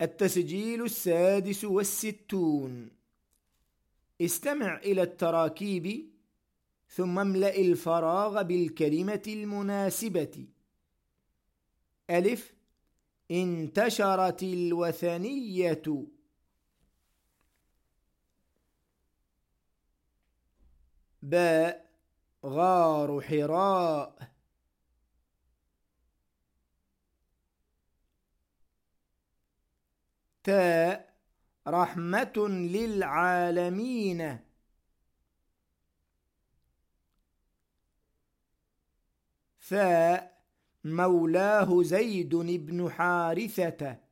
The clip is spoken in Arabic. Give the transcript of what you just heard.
التسجيل السادس والستون. استمع إلى التراكيب ثم املأ الفراغ بالكلمة المناسبة. ألف. انتشرت الوثنية. باء. غار حراء. تاء رحمة للعالمين. ثاء مولاه زيد بن حارثة.